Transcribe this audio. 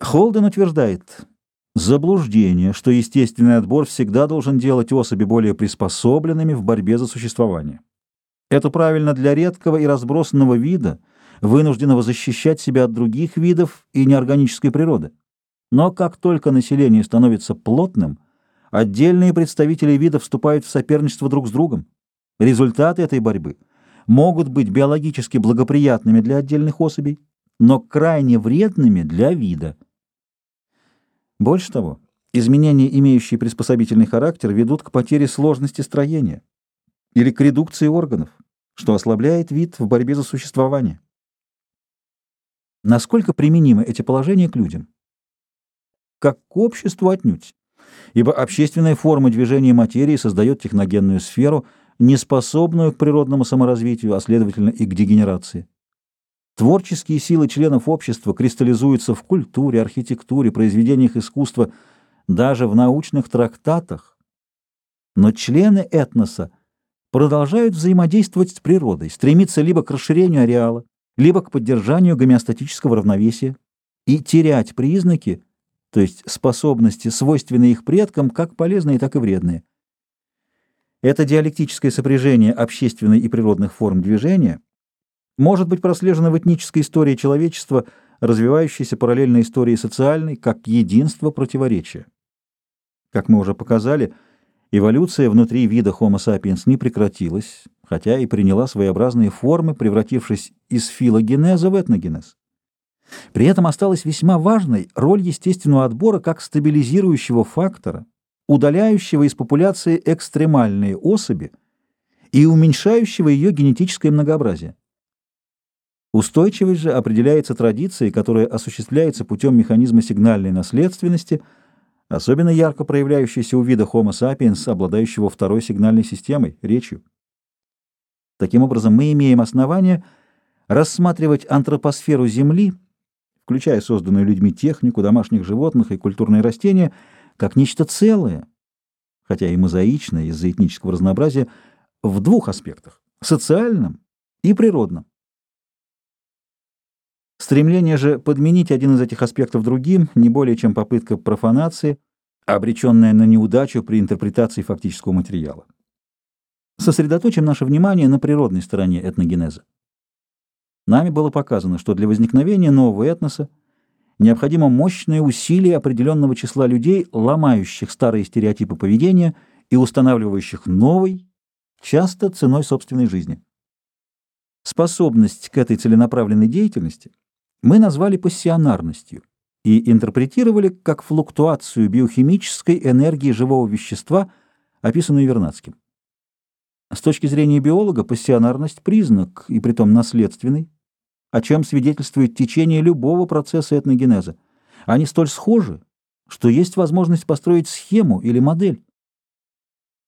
Холден утверждает, заблуждение, что естественный отбор всегда должен делать особи более приспособленными в борьбе за существование. Это правильно для редкого и разбросанного вида, вынужденного защищать себя от других видов и неорганической природы. Но как только население становится плотным, отдельные представители вида вступают в соперничество друг с другом. Результаты этой борьбы могут быть биологически благоприятными для отдельных особей, но крайне вредными для вида. Больше того, изменения, имеющие приспособительный характер, ведут к потере сложности строения или к редукции органов, что ослабляет вид в борьбе за существование. Насколько применимы эти положения к людям? Как к обществу отнюдь, ибо общественная форма движения материи создает техногенную сферу, неспособную к природному саморазвитию, а следовательно и к дегенерации. Творческие силы членов общества кристаллизуются в культуре, архитектуре, произведениях искусства, даже в научных трактатах. Но члены этноса продолжают взаимодействовать с природой, стремиться либо к расширению ареала, либо к поддержанию гомеостатического равновесия и терять признаки, то есть способности, свойственные их предкам, как полезные, так и вредные. Это диалектическое сопряжение общественной и природных форм движения – может быть прослежена в этнической истории человечества, развивающейся параллельно истории социальной, как единство противоречия. Как мы уже показали, эволюция внутри вида Homo sapiens не прекратилась, хотя и приняла своеобразные формы, превратившись из филогенеза в этногенез. При этом осталась весьма важной роль естественного отбора как стабилизирующего фактора, удаляющего из популяции экстремальные особи и уменьшающего ее генетическое многообразие. Устойчивость же определяется традицией, которая осуществляется путем механизма сигнальной наследственности, особенно ярко проявляющейся у вида Homo sapiens, обладающего второй сигнальной системой, речью. Таким образом, мы имеем основание рассматривать антропосферу Земли, включая созданную людьми технику, домашних животных и культурные растения, как нечто целое, хотя и мозаичное из-за этнического разнообразия, в двух аспектах – социальном и природном. Стремление же подменить один из этих аспектов другим не более чем попытка профанации, обреченная на неудачу при интерпретации фактического материала. Сосредоточим наше внимание на природной стороне этногенеза. Нами было показано, что для возникновения нового этноса необходимо мощное усилие определенного числа людей, ломающих старые стереотипы поведения и устанавливающих новый, часто ценой собственной жизни. Способность к этой целенаправленной деятельности – мы назвали пассионарностью и интерпретировали как флуктуацию биохимической энергии живого вещества, описанную Вернадским. С точки зрения биолога, пассионарность – признак, и притом наследственный, о чем свидетельствует течение любого процесса этногенеза. Они столь схожи, что есть возможность построить схему или модель,